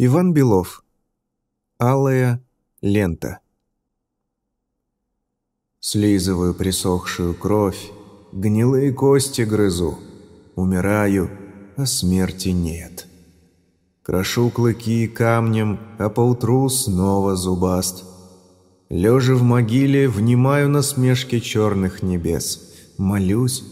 Иван Белов. Алая лента. Слизываю присохшую кровь, гнилые кости грызу. Умираю, а смерти нет. Крошу клыки камнем, а поутру снова зубаст. Лежа в могиле, внимаю на смешки черных небес. Молюсь,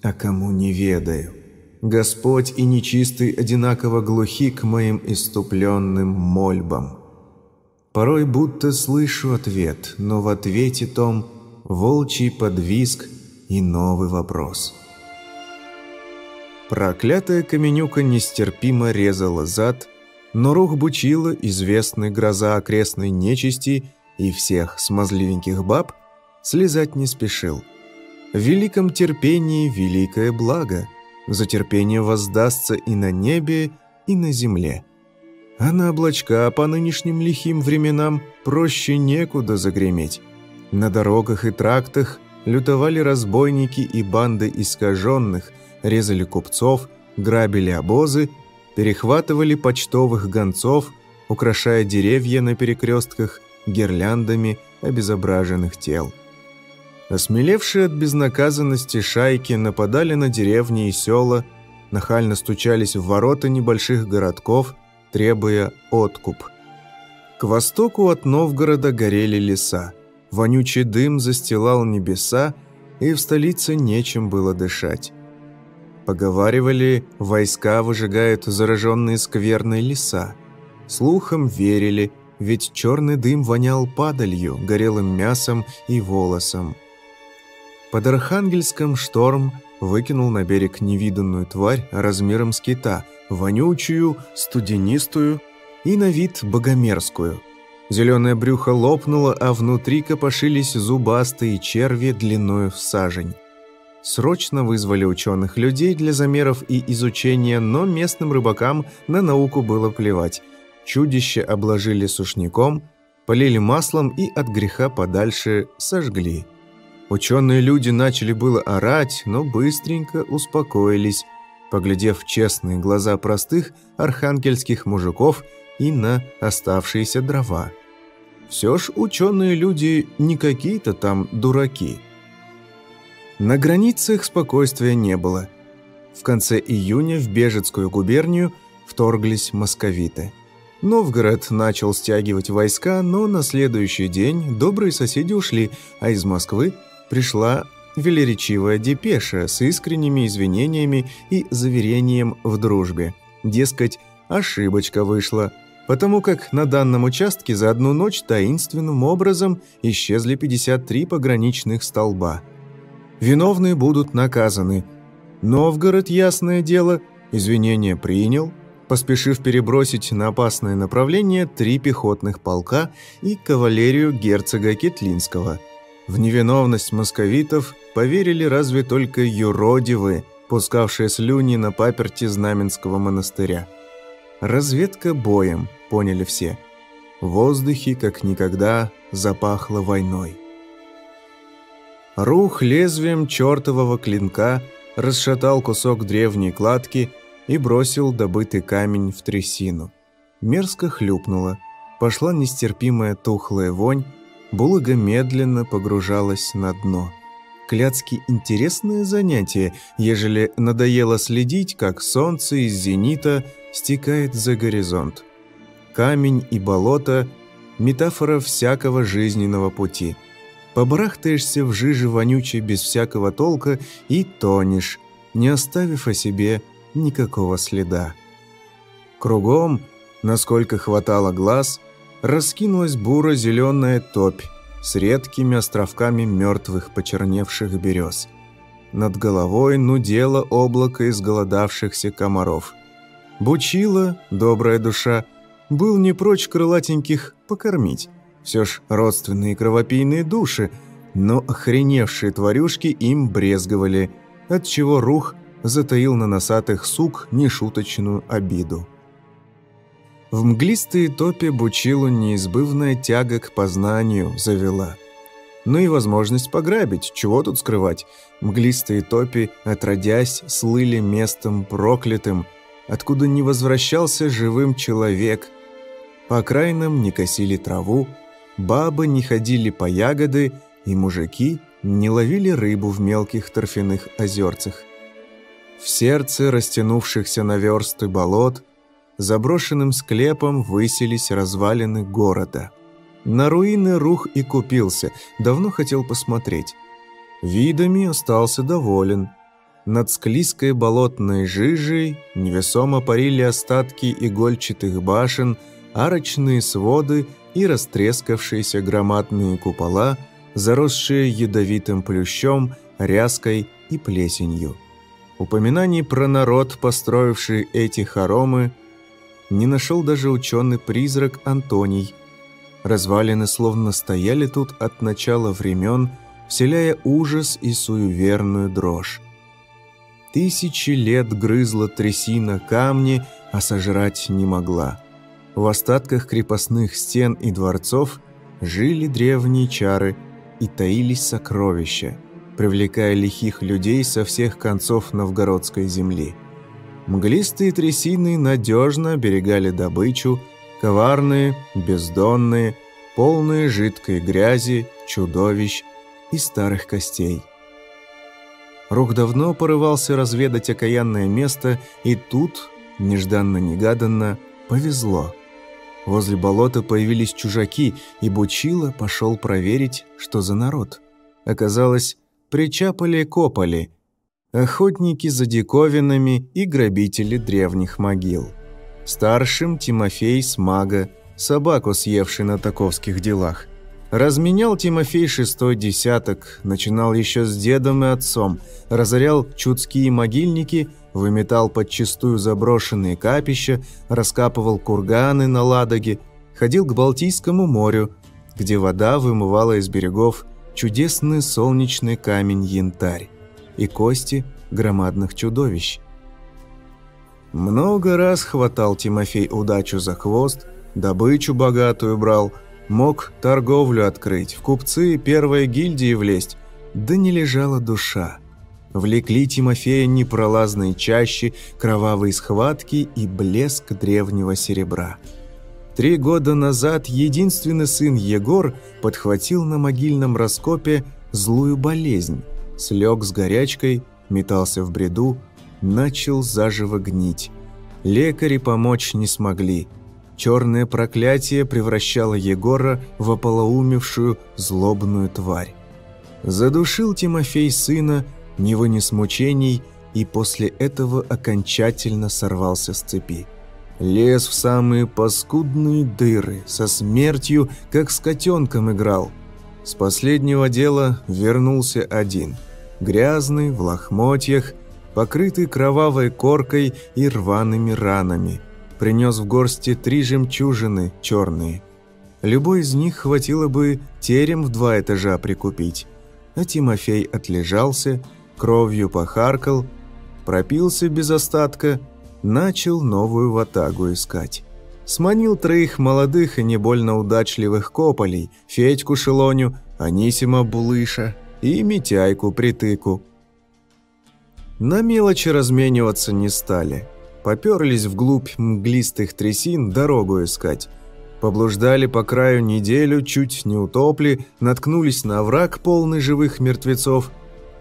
а кому не ведаю. Господь и нечистый одинаково глухи к моим иступленным мольбам. Порой будто слышу ответ, но в ответе том волчий подвиск и новый вопрос. Проклятая Каменюка нестерпимо резала зад, но рух Бучила, известный гроза окрестной нечисти и всех смазливеньких баб, слезать не спешил – в великом терпении великое благо. За терпение воздастся и на небе, и на земле. А на облачка по нынешним лихим временам проще некуда загреметь. На дорогах и трактах лютовали разбойники и банды искаженных, резали купцов, грабили обозы, перехватывали почтовых гонцов, украшая деревья на перекрестках гирляндами обезображенных тел. Осмелевшие от безнаказанности шайки нападали на деревни и села, нахально стучались в ворота небольших городков, требуя откуп. К востоку от Новгорода горели леса. Вонючий дым застилал небеса, и в столице нечем было дышать. Поговаривали, войска выжигают зараженные скверные леса. Слухам верили, ведь черный дым вонял падалью, горелым мясом и волосом. Под Архангельском шторм выкинул на берег невиданную тварь размером с кита, вонючую, студенистую и на вид богомерзкую. Зеленое брюхо лопнуло, а внутри копошились зубастые черви длиною в сажень. Срочно вызвали ученых людей для замеров и изучения, но местным рыбакам на науку было плевать. Чудище обложили сушняком, полили маслом и от греха подальше сожгли. Ученые люди начали было орать, но быстренько успокоились, поглядев в честные глаза простых архангельских мужиков и на оставшиеся дрова. Все ж ученые люди не какие-то там дураки. На границах спокойствия не было. В конце июня в Бежецкую губернию вторглись московиты. Новгород начал стягивать войска, но на следующий день добрые соседи ушли, а из Москвы пришла велеречивая депеша с искренними извинениями и заверением в дружбе. Дескать, ошибочка вышла, потому как на данном участке за одну ночь таинственным образом исчезли 53 пограничных столба. Виновные будут наказаны. Новгород, ясное дело, извинения принял, поспешив перебросить на опасное направление три пехотных полка и кавалерию герцога Кетлинского – в невиновность московитов поверили разве только юродивы, пускавшие слюни на паперти Знаменского монастыря. Разведка боем, поняли все. В воздухе, как никогда, запахло войной. Рух лезвием чертового клинка расшатал кусок древней кладки и бросил добытый камень в трясину. Мерзко хлюпнуло. Пошла нестерпимая тухлая вонь, Булыга медленно погружалась на дно. Кляцки интересное занятие, ежели надоело следить, как солнце из зенита стекает за горизонт. Камень и болото – метафора всякого жизненного пути. Побарахтаешься в жиже вонючей без всякого толка и тонешь, не оставив о себе никакого следа. Кругом, насколько хватало глаз – раскинулась буро-зеленая топь с редкими островками мертвых почерневших берез. Над головой нудело облако изголодавшихся комаров. Бучила, добрая душа, был не прочь крылатеньких покормить. Все ж родственные кровопийные души, но охреневшие тварюшки им брезговали, отчего рух затаил на носатых сук нешуточную обиду. В мглистые топе Бучилу неизбывная тяга к познанию завела. Ну и возможность пограбить, чего тут скрывать. Мглистые топи, отродясь, слыли местом проклятым, откуда не возвращался живым человек, по окраинам не косили траву, бабы не ходили по ягоды, и мужики не ловили рыбу в мелких торфяных озерцах. В сердце растянувшихся на версты болот заброшенным склепом высились развалины города. На руины рух и купился, давно хотел посмотреть. Видами остался доволен. Над склизкой болотной жижей невесомо парили остатки игольчатых башен, арочные своды и растрескавшиеся громадные купола, заросшие ядовитым плющом, ряской и плесенью. Упоминаний про народ, построивший эти хоромы, не нашел даже ученый-призрак Антоний. Развалины словно стояли тут от начала времен, вселяя ужас и суеверную дрожь. Тысячи лет грызла трясина камни, а сожрать не могла. В остатках крепостных стен и дворцов жили древние чары и таились сокровища, привлекая лихих людей со всех концов новгородской земли. Мглистые трясины надежно оберегали добычу, коварные, бездонные, полные жидкой грязи, чудовищ и старых костей. Рух давно порывался разведать окаянное место, и тут, нежданно-негаданно, повезло. Возле болота появились чужаки, и Бучила пошел проверить, что за народ. Оказалось, причапали-копали, охотники за диковинами и грабители древних могил. Старшим Тимофей с мага, собаку съевший на таковских делах. Разменял Тимофей шестой десяток, начинал еще с дедом и отцом, разорял чудские могильники, выметал подчистую заброшенные капища, раскапывал курганы на Ладоге, ходил к Балтийскому морю, где вода вымывала из берегов чудесный солнечный камень янтарь и кости громадных чудовищ. Много раз хватал Тимофей удачу за хвост, добычу богатую брал – Мог торговлю открыть, в купцы первой гильдии влезть, да не лежала душа. Влекли Тимофея непролазные чащи, кровавые схватки и блеск древнего серебра. Три года назад единственный сын Егор подхватил на могильном раскопе злую болезнь, слег с горячкой, метался в бреду, начал заживо гнить. Лекари помочь не смогли – Черное проклятие превращало Егора в ополоумевшую злобную тварь. Задушил Тимофей сына, не вынес мучений и после этого окончательно сорвался с цепи. Лез в самые паскудные дыры, со смертью, как с котенком играл. С последнего дела вернулся один. Грязный, в лохмотьях, покрытый кровавой коркой и рваными ранами – принес в горсти три жемчужины черные. Любой из них хватило бы терем в два этажа прикупить. А Тимофей отлежался, кровью похаркал, пропился без остатка, начал новую ватагу искать. Сманил троих молодых и не больно удачливых кополей, Федьку Шелоню, Анисима Булыша и Митяйку Притыку. На мелочи размениваться не стали – поперлись вглубь мглистых трясин дорогу искать. Поблуждали по краю неделю, чуть не утопли, наткнулись на враг полный живых мертвецов,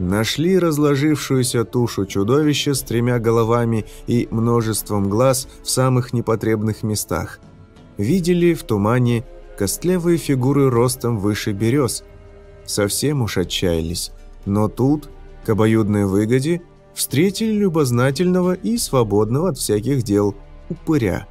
нашли разложившуюся тушу чудовища с тремя головами и множеством глаз в самых непотребных местах. Видели в тумане костлявые фигуры ростом выше берез. Совсем уж отчаялись. Но тут, к обоюдной выгоде, встретили любознательного и свободного от всяких дел упыря.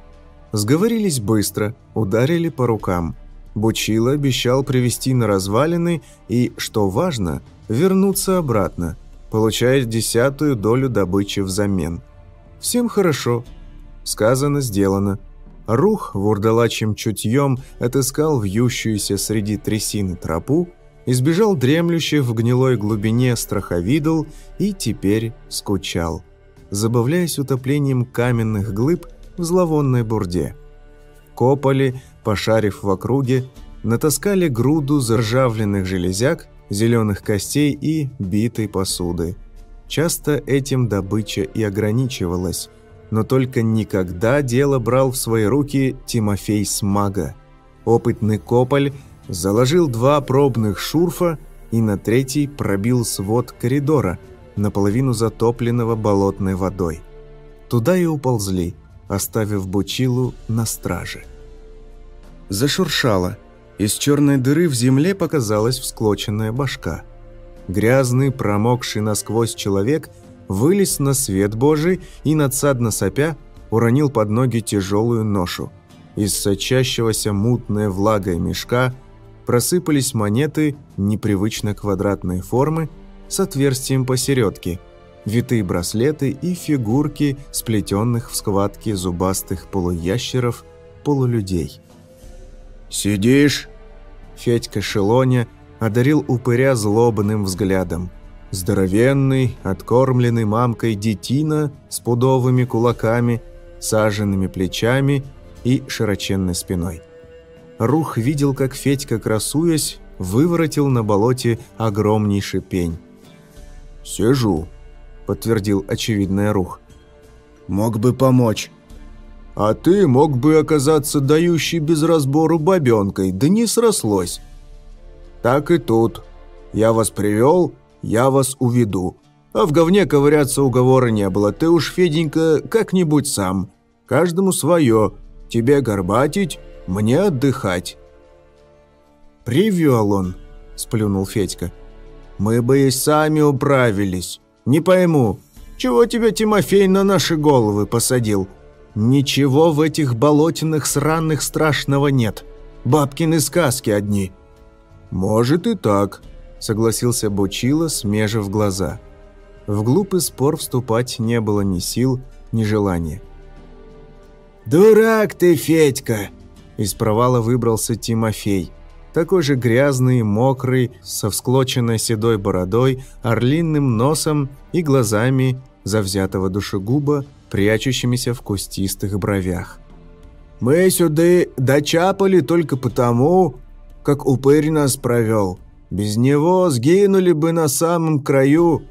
Сговорились быстро, ударили по рукам. Бучила обещал привести на развалины и, что важно, вернуться обратно, получая десятую долю добычи взамен. Всем хорошо. Сказано, сделано. Рух вурдалачьим чутьем отыскал вьющуюся среди трясины тропу, избежал дремлющих в гнилой глубине страховидл и теперь скучал, забавляясь утоплением каменных глыб в зловонной бурде. Копали, пошарив в округе, натаскали груду заржавленных железяк, зеленых костей и битой посуды. Часто этим добыча и ограничивалась. но только никогда дело брал в свои руки Тимофей Смага. Опытный Кополь заложил два пробных шурфа и на третий пробил свод коридора, наполовину затопленного болотной водой. Туда и уползли, оставив Бучилу на страже. Зашуршало. Из черной дыры в земле показалась всклоченная башка. Грязный, промокший насквозь человек вылез на свет Божий и, надсадно сопя, уронил под ноги тяжелую ношу. Из сочащегося мутная влагой мешка просыпались монеты непривычно квадратной формы с отверстием посередке, витые браслеты и фигурки, сплетенных в схватке зубастых полуящеров, полулюдей. «Сидишь?» Федька Шелоня одарил упыря злобным взглядом. Здоровенный, откормленный мамкой детина с пудовыми кулаками, саженными плечами и широченной спиной. Рух видел, как Федька, красуясь, выворотил на болоте огромнейший пень. «Сижу», — подтвердил очевидный Рух. «Мог бы помочь». А ты мог бы оказаться дающей без разбору бабенкой, да не срослось. Так и тут. Я вас привел, я вас уведу. А в говне ковыряться уговора не было. Ты уж, Феденька, как-нибудь сам. Каждому свое. Тебе горбатить, мне отдыхать. «Привел он», – сплюнул Федька. «Мы бы и сами управились. Не пойму, чего тебя Тимофей на наши головы посадил?» Ничего в этих болотиных сраных страшного нет. Бабкины сказки одни. Может и так, согласился Бучила, смежив глаза. В глупый спор вступать не было ни сил, ни желания. «Дурак ты, Федька!» Из провала выбрался Тимофей. Такой же грязный, мокрый, со всклоченной седой бородой, орлиным носом и глазами завзятого душегуба, прячущимися в кустистых бровях. «Мы сюда дочапали только потому, как упырь нас провел. Без него сгинули бы на самом краю.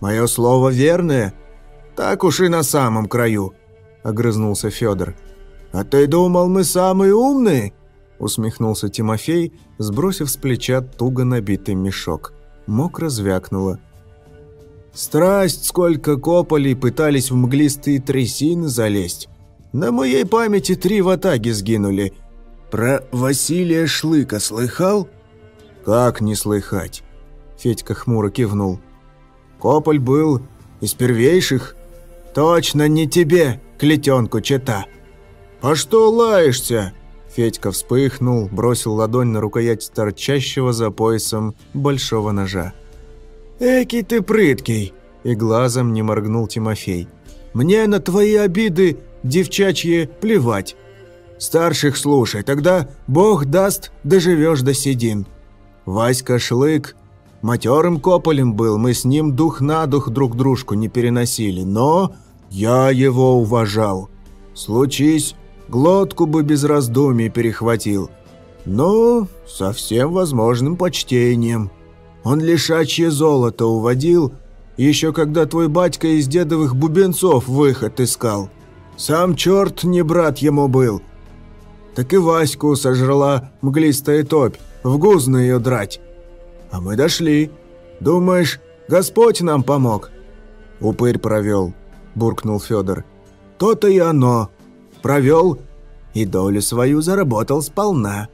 Мое слово верное? Так уж и на самом краю», — огрызнулся Федор. «А ты думал, мы самые умные?» — усмехнулся Тимофей, сбросив с плеча туго набитый мешок. Мокро звякнуло — Страсть, сколько копали, пытались в мглистые трясины залезть. На моей памяти три ватаги сгинули. Про Василия Шлыка слыхал? Как не слыхать? Федька хмуро кивнул. Кополь был из первейших. Точно не тебе, клетенку чета. А что лаешься? Федька вспыхнул, бросил ладонь на рукоять торчащего за поясом большого ножа. «Экий ты прыткий!» И глазом не моргнул Тимофей. «Мне на твои обиды, девчачьи, плевать. Старших слушай, тогда Бог даст, доживешь до седин. Васька Шлык матерым кополем был, мы с ним дух на дух друг дружку не переносили, но я его уважал. Случись, глотку бы без раздумий перехватил. Но со всем возможным почтением». Он лишачье золото уводил, еще когда твой батька из дедовых бубенцов выход искал. Сам черт не брат ему был. Так и Ваську сожрала мглистая топь, в гузно ее драть. А мы дошли. Думаешь, Господь нам помог?» «Упырь провел», – буркнул Федор. «То-то и оно. Провел и долю свою заработал сполна».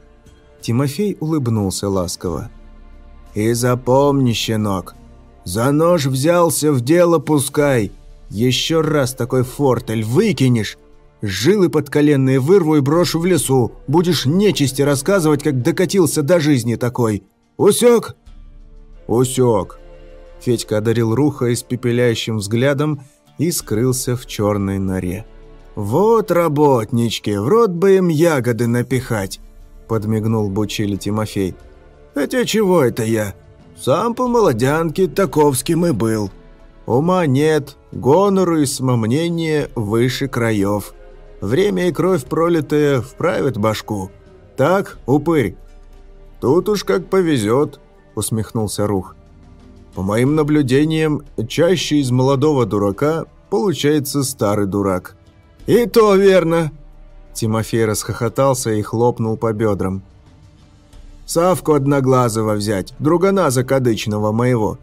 Тимофей улыбнулся ласково. И запомни, щенок, за нож взялся в дело пускай. Еще раз такой фортель выкинешь, жилы подколенные вырву и брошу в лесу. Будешь нечисти рассказывать, как докатился до жизни такой. Усек? Усек. Федька одарил Руха испепеляющим взглядом и скрылся в черной норе. «Вот работнички, в рот бы им ягоды напихать», – подмигнул Бучили Тимофей. Хотя чего это я? Сам по молодянке таковским и был. Ума нет, гонору и самомнение выше краев. Время и кровь пролитая вправят башку. Так, упырь?» «Тут уж как повезет», — усмехнулся Рух. «По моим наблюдениям, чаще из молодого дурака получается старый дурак. «И то верно!» Тимофей расхохотался и хлопнул по бедрам. «Савку Одноглазого взять, другана закадычного моего.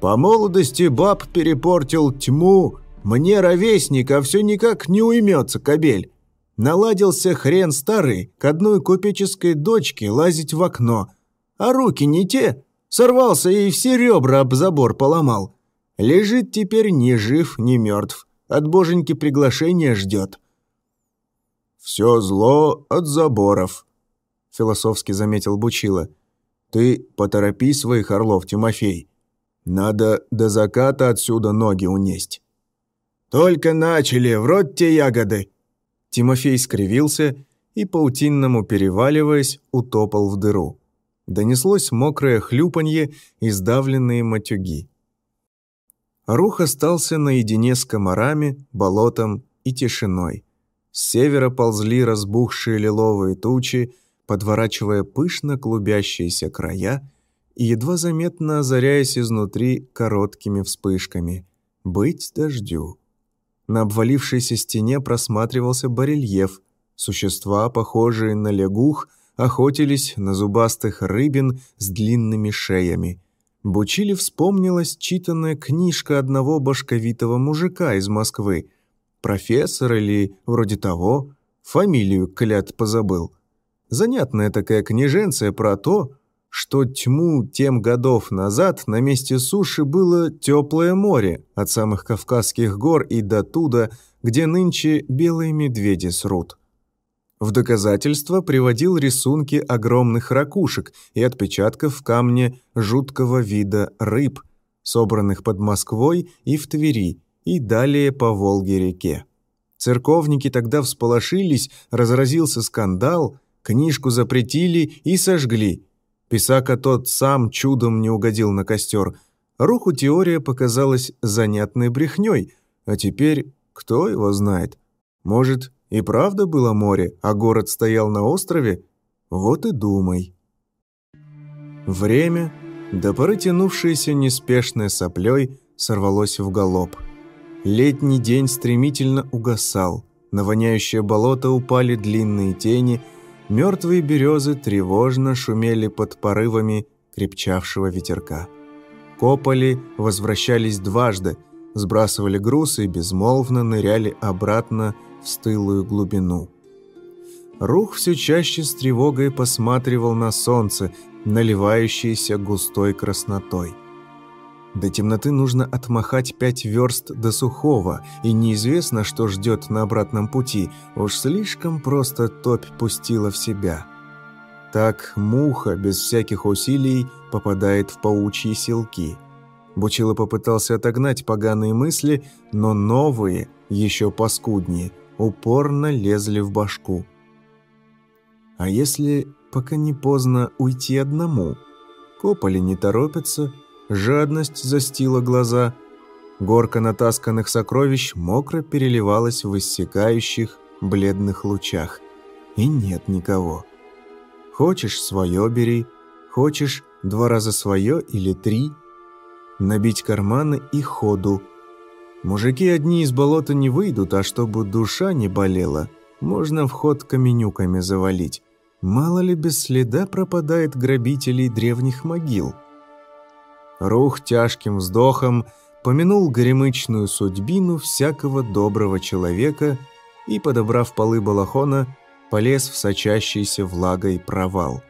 По молодости баб перепортил тьму, мне ровесник, а все никак не уймется кобель. Наладился хрен старый к одной купеческой дочке лазить в окно. А руки не те, сорвался и все ребра об забор поломал. Лежит теперь ни жив, ни мертв. От боженьки приглашения ждет. «Все зло от заборов», — философски заметил Бучила. «Ты поторопи своих орлов, Тимофей. Надо до заката отсюда ноги унесть». «Только начали, в рот те ягоды!» Тимофей скривился и, паутинному переваливаясь, утопал в дыру. Донеслось мокрое хлюпанье и сдавленные матюги. Рух остался наедине с комарами, болотом и тишиной. С севера ползли разбухшие лиловые тучи, подворачивая пышно клубящиеся края и едва заметно озаряясь изнутри короткими вспышками. «Быть дождю». На обвалившейся стене просматривался барельеф. Существа, похожие на лягух, охотились на зубастых рыбин с длинными шеями. Бучили вспомнилась читанная книжка одного башковитого мужика из Москвы. Профессор или вроде того, фамилию клят позабыл. Занятная такая книженция про то, что тьму тем годов назад на месте суши было теплое море от самых Кавказских гор и до туда, где нынче белые медведи срут. В доказательство приводил рисунки огромных ракушек и отпечатков в камне жуткого вида рыб, собранных под Москвой и в Твери, и далее по Волге-реке. Церковники тогда всполошились, разразился скандал, книжку запретили и сожгли – Писака тот сам чудом не угодил на костер. Руху теория показалась занятной брехней, а теперь кто его знает? Может, и правда было море, а город стоял на острове? Вот и думай. Время, до поры тянувшееся неспешной соплей, сорвалось в галоп. Летний день стремительно угасал. На воняющее болото упали длинные тени – Мертвые березы тревожно шумели под порывами крепчавшего ветерка. Кополи возвращались дважды, сбрасывали груз и безмолвно ныряли обратно в стылую глубину. Рух все чаще с тревогой посматривал на солнце, наливающееся густой краснотой. До темноты нужно отмахать пять верст до сухого, и неизвестно, что ждет на обратном пути. Уж слишком просто топь пустила в себя. Так муха без всяких усилий попадает в паучьи селки. Бучило попытался отогнать поганые мысли, но новые, еще паскуднее, упорно лезли в башку. А если, пока не поздно, уйти одному? Кополи не торопятся, Жадность застила глаза. Горка натасканных сокровищ мокро переливалась в иссякающих бледных лучах. И нет никого. Хочешь свое бери, хочешь два раза свое или три. Набить карманы и ходу. Мужики одни из болота не выйдут, а чтобы душа не болела, можно вход каменюками завалить. Мало ли без следа пропадает грабителей древних могил. Рух тяжким вздохом помянул горемычную судьбину всякого доброго человека и, подобрав полы балахона, полез в сочащийся влагой провал.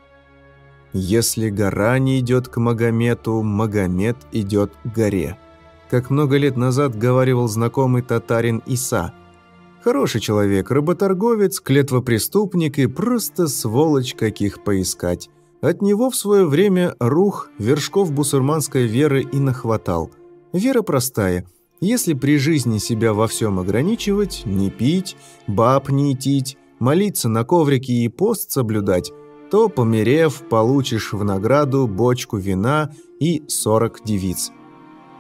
Если гора не идет к Магомету, Магомед идет к горе. Как много лет назад говаривал знакомый татарин Иса. Хороший человек, работорговец, клетвопреступник и просто сволочь каких поискать. От него в свое время рух вершков бусурманской веры и нахватал. Вера простая. Если при жизни себя во всем ограничивать, не пить, баб не идтить, молиться на коврике и пост соблюдать, то, померев, получишь в награду бочку вина и 40 девиц.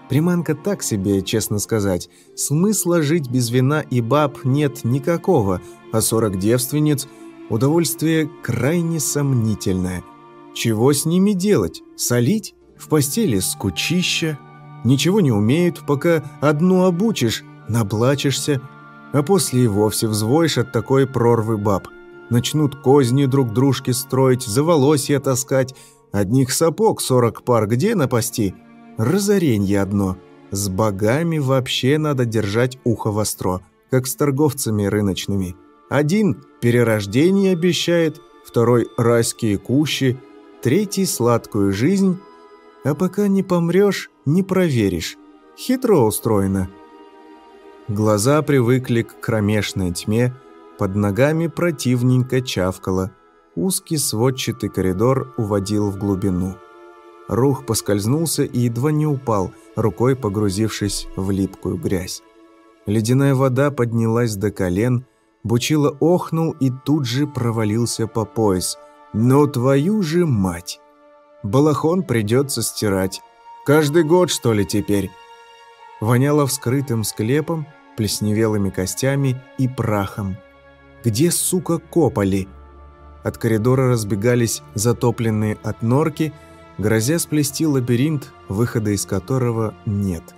Приманка так себе, честно сказать. Смысла жить без вина и баб нет никакого, а 40 девственниц – удовольствие крайне сомнительное – чего с ними делать? Солить? В постели скучища? Ничего не умеют, пока одну обучишь, наблачишься. а после и вовсе взвоишь от такой прорвы баб. Начнут козни друг дружке строить, за волосья таскать. Одних сапог сорок пар где напасти? Разоренье одно. С богами вообще надо держать ухо востро, как с торговцами рыночными. Один перерождение обещает, второй райские кущи, третий сладкую жизнь. А пока не помрешь, не проверишь. Хитро устроено. Глаза привыкли к кромешной тьме, под ногами противненько чавкало. Узкий сводчатый коридор уводил в глубину. Рух поскользнулся и едва не упал, рукой погрузившись в липкую грязь. Ледяная вода поднялась до колен, Бучило охнул и тут же провалился по пояс. «Ну твою же мать!» Балахон придется стирать. Каждый год, что ли, теперь? Воняло вскрытым склепом, плесневелыми костями и прахом. Где, сука, копали? От коридора разбегались затопленные от норки, грозя сплести лабиринт, выхода из которого нет.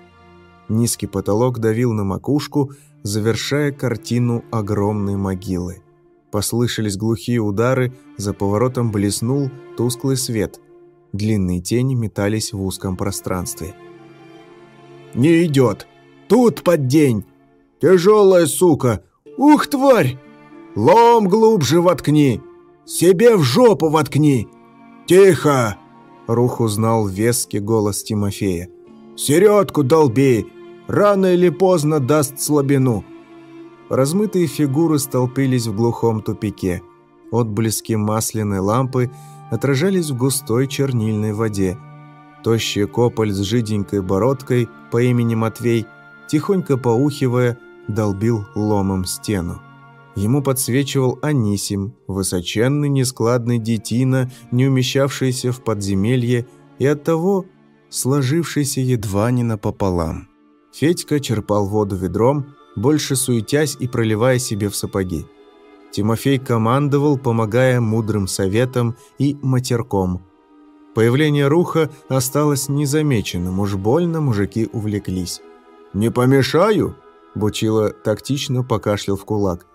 Низкий потолок давил на макушку, завершая картину огромной могилы. Послышались глухие удары, за поворотом блеснул тусклый свет. Длинные тени метались в узком пространстве. «Не идет! Тут под день! Тяжелая сука! Ух, тварь! Лом глубже воткни! Себе в жопу воткни! Тихо!» Рух узнал веский голос Тимофея. «Середку долби! Рано или поздно даст слабину!» Размытые фигуры столпились в глухом тупике. Отблески масляной лампы отражались в густой чернильной воде. Тощий кополь с жиденькой бородкой по имени Матвей, тихонько поухивая, долбил ломом стену. Ему подсвечивал Анисим, высоченный нескладный детина, не умещавшийся в подземелье и оттого сложившийся едва не напополам. Федька черпал воду ведром, больше суетясь и проливая себе в сапоги. Тимофей командовал, помогая мудрым советам и матерком. Появление Руха осталось незамеченным, уж больно мужики увлеклись. «Не помешаю?» – Бучило тактично покашлял в кулак.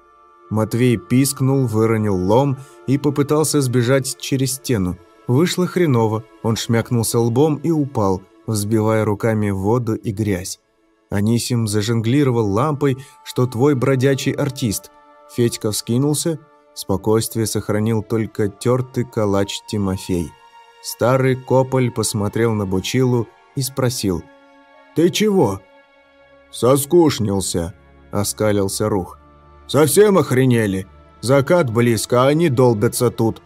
Матвей пискнул, выронил лом и попытался сбежать через стену. Вышло хреново, он шмякнулся лбом и упал, взбивая руками воду и грязь. Анисим зажонглировал лампой, что твой бродячий артист. Федька вскинулся, спокойствие сохранил только тертый калач Тимофей. Старый Кополь посмотрел на Бучилу и спросил. «Ты чего?» «Соскушнился», — оскалился Рух. «Совсем охренели? Закат близко, а они долбятся тут».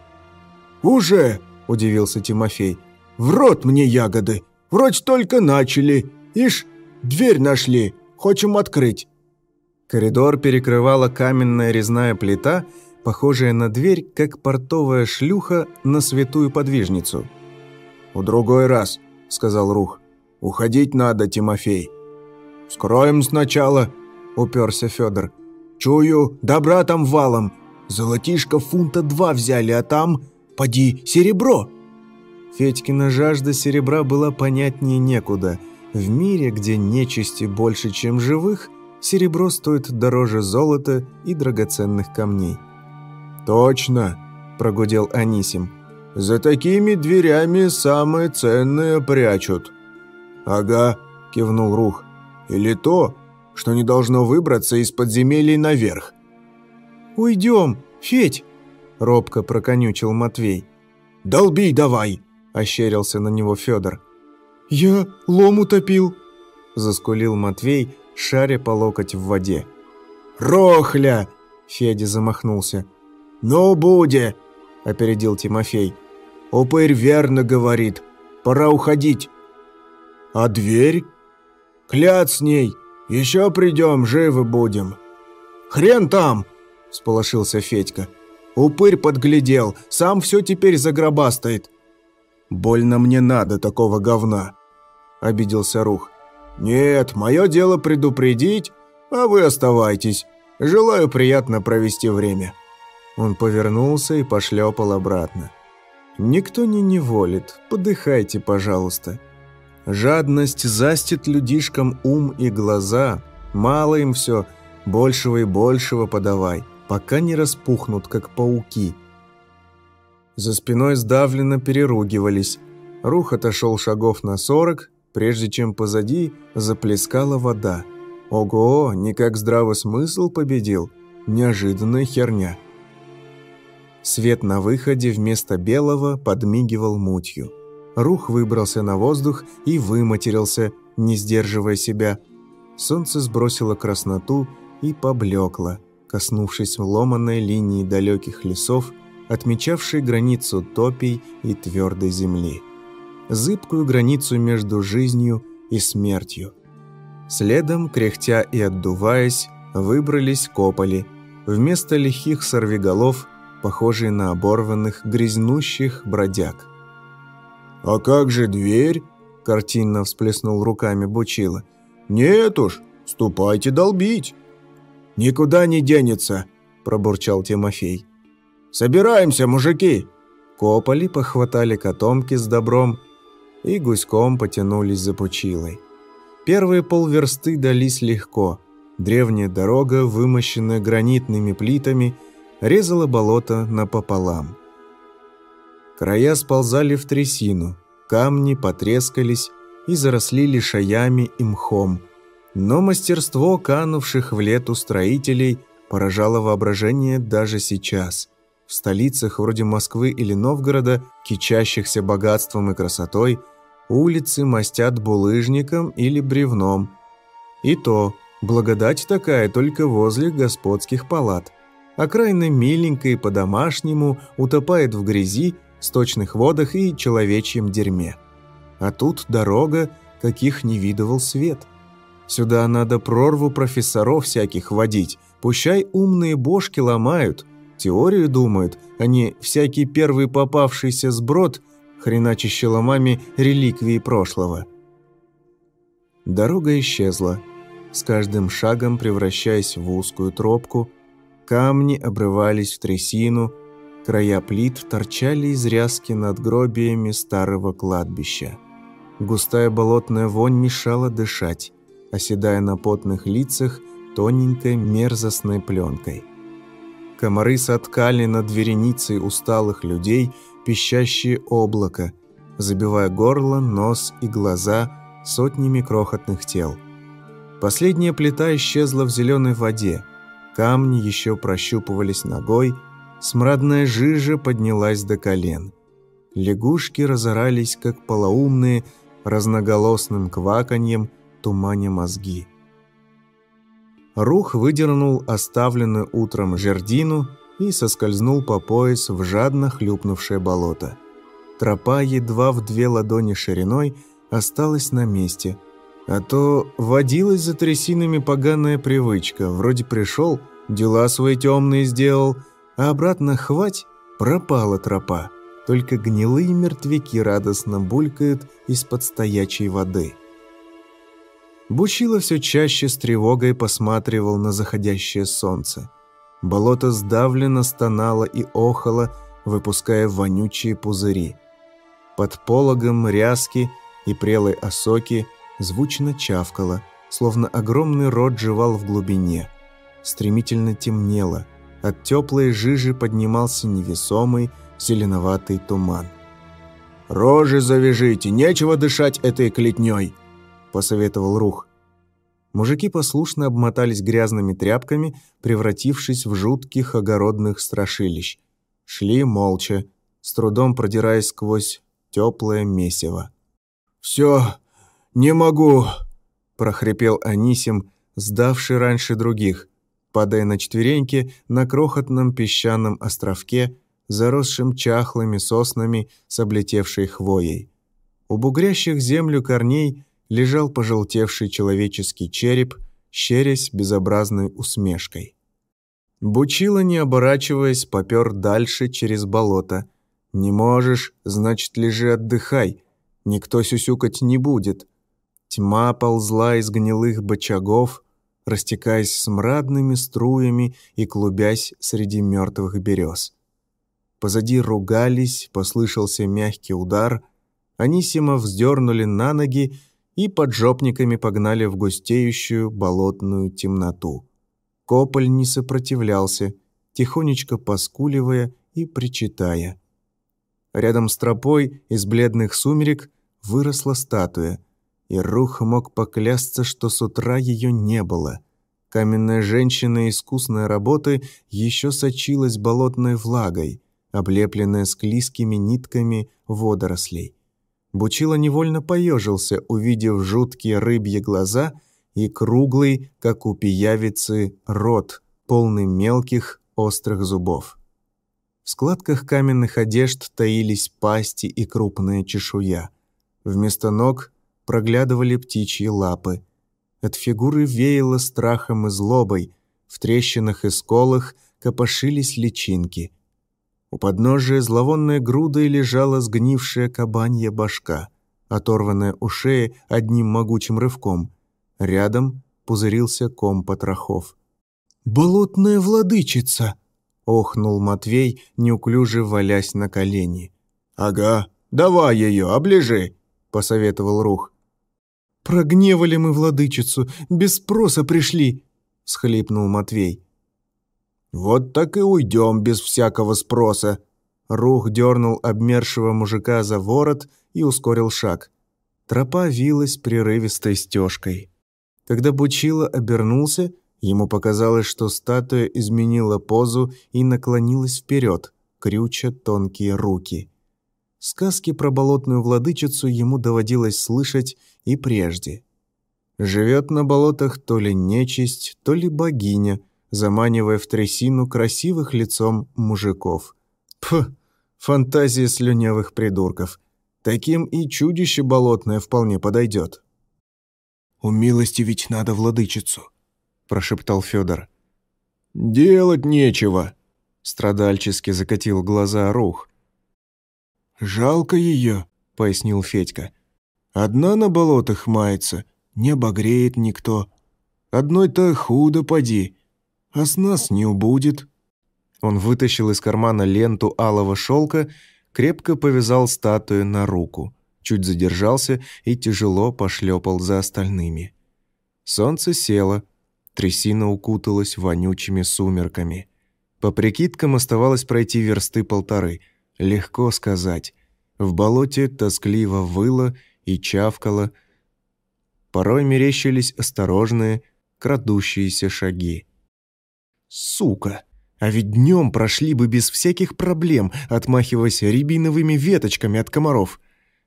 «Уже?» – удивился Тимофей. «В рот мне ягоды! Вроде только начали. Ишь, дверь нашли, хочем открыть». Коридор перекрывала каменная резная плита, похожая на дверь, как портовая шлюха на святую подвижницу. «В другой раз», – сказал Рух. «Уходить надо, Тимофей». «Скроем сначала», – уперся Федор. «Чую, добра там валом. Золотишко фунта два взяли, а там, поди, серебро». Федькина жажда серебра была понятнее некуда. В мире, где нечисти больше, чем живых, серебро стоит дороже золота и драгоценных камней. «Точно», – прогудел Анисим. «За такими дверями самое ценное прячут». «Ага», – кивнул Рух. Или то, что не должно выбраться из подземелий наверх. «Уйдем, Федь!» – робко проконючил Матвей. «Долби давай!» – ощерился на него Федор. «Я лом утопил!» – заскулил Матвей, шаря по локоть в воде. «Рохля!» – Федя замахнулся. «Ну, буде!» – опередил Тимофей. «Упырь верно говорит. Пора уходить». «А дверь?» Клят с ней. Еще придем, живы будем». «Хрен там!» – сполошился Федька. «Упырь подглядел, сам все теперь загробастает». «Больно мне надо такого говна», – обиделся Рух. «Нет, мое дело предупредить, а вы оставайтесь. Желаю приятно провести время». Он повернулся и пошлепал обратно. «Никто не неволит, подыхайте, пожалуйста». Жадность застит людишкам ум и глаза. Мало им все, Большего и большего подавай, пока не распухнут, как пауки. За спиной сдавленно переругивались. Рух отошел шагов на сорок, прежде чем позади заплескала вода. Ого, не как здравый смысл победил. Неожиданная херня. Свет на выходе вместо белого подмигивал мутью. Рух выбрался на воздух и выматерился, не сдерживая себя. Солнце сбросило красноту и поблекло, коснувшись ломаной линии далеких лесов, отмечавшей границу топий и твердой земли. Зыбкую границу между жизнью и смертью. Следом, кряхтя и отдуваясь, выбрались кополи. Вместо лихих сорвиголов – похожие на оборванных, грязнущих бродяг. «А как же дверь?» – картинно всплеснул руками Бучила. «Нет уж, ступайте долбить!» «Никуда не денется!» – пробурчал Тимофей. «Собираемся, мужики!» Кополи похватали котомки с добром и гуськом потянулись за Пучилой. Первые полверсты дались легко. Древняя дорога, вымощенная гранитными плитами – резала болото напополам. Края сползали в трясину, камни потрескались и заросли лишаями и мхом. Но мастерство канувших в лету строителей поражало воображение даже сейчас. В столицах вроде Москвы или Новгорода, кичащихся богатством и красотой, улицы мастят булыжником или бревном. И то, благодать такая только возле господских палат – окраина миленькая по-домашнему, утопает в грязи, сточных водах и человечьем дерьме. А тут дорога, каких не видывал свет. Сюда надо прорву профессоров всяких водить, пущай умные бошки ломают, теорию думают, а не всякий первый попавшийся сброд, хреначище ломами реликвии прошлого. Дорога исчезла, с каждым шагом превращаясь в узкую тропку, Камни обрывались в трясину, края плит торчали из ряски над гробиями старого кладбища. Густая болотная вонь мешала дышать, оседая на потных лицах тоненькой мерзостной пленкой. Комары соткали над вереницей усталых людей пищащие облако, забивая горло, нос и глаза сотнями крохотных тел. Последняя плита исчезла в зеленой воде, Камни еще прощупывались ногой, смрадная жижа поднялась до колен. Лягушки разорались, как полоумные, разноголосным кваканьем, туманя мозги. Рух выдернул оставленную утром жердину и соскользнул по пояс в жадно хлюпнувшее болото. Тропа, едва в две ладони шириной, осталась на месте – а то водилась за трясинами поганая привычка. Вроде пришел, дела свои темные сделал, а обратно хвать, пропала тропа. Только гнилые мертвяки радостно булькают из-под стоячей воды. Бучило все чаще с тревогой посматривал на заходящее солнце. Болото сдавленно стонало и охало, выпуская вонючие пузыри. Под пологом ряски и прелой осоки – звучно чавкало, словно огромный рот жевал в глубине. Стремительно темнело, от теплой жижи поднимался невесомый зеленоватый туман. «Рожи завяжите, нечего дышать этой клетней!» – посоветовал Рух. Мужики послушно обмотались грязными тряпками, превратившись в жутких огородных страшилищ. Шли молча, с трудом продираясь сквозь теплое месиво. «Все, «Не могу!» – прохрипел Анисим, сдавший раньше других, падая на четвереньки на крохотном песчаном островке, заросшим чахлыми соснами с облетевшей хвоей. У бугрящих землю корней лежал пожелтевший человеческий череп, щерясь безобразной усмешкой. Бучило, не оборачиваясь, попер дальше через болото. «Не можешь, значит, лежи отдыхай. Никто сюсюкать не будет. Тьма ползла из гнилых бочагов, растекаясь смрадными струями и клубясь среди мертвых берез. Позади ругались, послышался мягкий удар, Анисима вздернули на ноги и поджопниками погнали в густеющую болотную темноту. Кополь не сопротивлялся, тихонечко поскуливая и причитая. Рядом с тропой из бледных сумерек выросла статуя, и Рух мог поклясться, что с утра ее не было. Каменная женщина искусной работы еще сочилась болотной влагой, облепленная склизкими нитками водорослей. Бучило невольно поежился, увидев жуткие рыбьи глаза и круглый, как у пиявицы, рот, полный мелких острых зубов. В складках каменных одежд таились пасти и крупная чешуя. Вместо ног проглядывали птичьи лапы. От фигуры веяло страхом и злобой, в трещинах и сколах копошились личинки. У подножия зловонной грудой лежала сгнившая кабанья башка, оторванная у шеи одним могучим рывком. Рядом пузырился ком потрохов. «Болотная владычица!» охнул Матвей, неуклюже валясь на колени. «Ага, давай ее, оближи!» – посоветовал Рух. «Прогневали мы владычицу, без спроса пришли!» – схлипнул Матвей. «Вот так и уйдем без всякого спроса!» Рух дернул обмершего мужика за ворот и ускорил шаг. Тропа вилась прерывистой стежкой. Когда Бучило обернулся, Ему показалось, что статуя изменила позу и наклонилась вперед, крюча тонкие руки. Сказки про болотную владычицу ему доводилось слышать и прежде. Живет на болотах то ли нечисть, то ли богиня, заманивая в трясину красивых лицом мужиков. Пф, фантазия слюнявых придурков. Таким и чудище болотное вполне подойдет. «У милости ведь надо владычицу», прошептал Федор. «Делать нечего», — страдальчески закатил глаза Рух. «Жалко ее», — пояснил Федька. «Одна на болотах мается, не обогреет никто. Одной-то худо поди, а с нас не убудет». Он вытащил из кармана ленту алого шелка, крепко повязал статую на руку, чуть задержался и тяжело пошлепал за остальными. Солнце село, Трясина укуталась вонючими сумерками. По прикидкам оставалось пройти версты полторы. Легко сказать. В болоте тоскливо выло и чавкало. Порой мерещились осторожные, крадущиеся шаги. «Сука! А ведь днем прошли бы без всяких проблем, отмахиваясь рябиновыми веточками от комаров.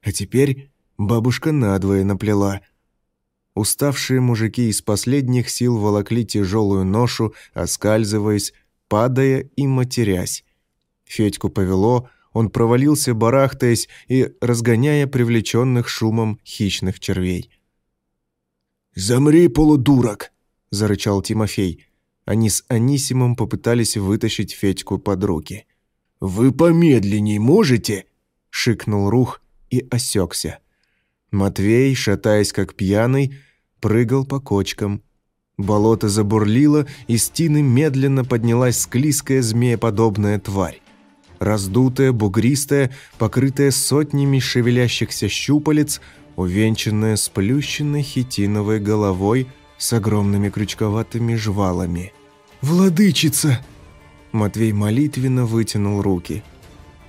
А теперь бабушка надвое наплела — Уставшие мужики из последних сил волокли тяжелую ношу, оскальзываясь, падая и матерясь. Федьку повело, он провалился, барахтаясь и разгоняя привлеченных шумом хищных червей. «Замри, полудурок!» – зарычал Тимофей. Они с Анисимом попытались вытащить Федьку под руки. «Вы помедленней можете?» – шикнул Рух и осекся. Матвей, шатаясь как пьяный, прыгал по кочкам. Болото забурлило, и с тины медленно поднялась склизкая змееподобная тварь. Раздутая, бугристая, покрытая сотнями шевелящихся щупалец, увенчанная сплющенной хитиновой головой с огромными крючковатыми жвалами. «Владычица!» Матвей молитвенно вытянул руки.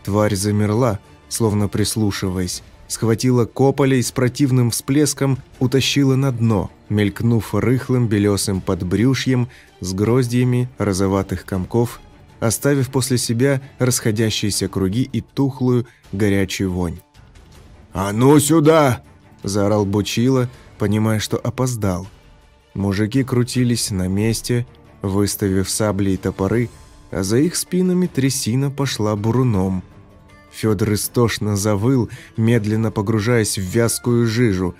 Тварь замерла, словно прислушиваясь, схватила кополя и с противным всплеском утащила на дно, мелькнув рыхлым белесым подбрюшьем с гроздьями розоватых комков, оставив после себя расходящиеся круги и тухлую горячую вонь. «А ну сюда!» – заорал Бучила, понимая, что опоздал. Мужики крутились на месте, выставив сабли и топоры, а за их спинами трясина пошла буруном – Федор истошно завыл, медленно погружаясь в вязкую жижу.